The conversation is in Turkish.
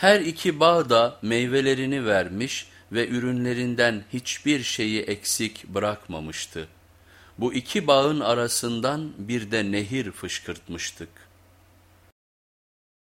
Her iki bağ da meyvelerini vermiş ve ürünlerinden hiçbir şeyi eksik bırakmamıştı. Bu iki bağın arasından bir de nehir fışkırtmıştık.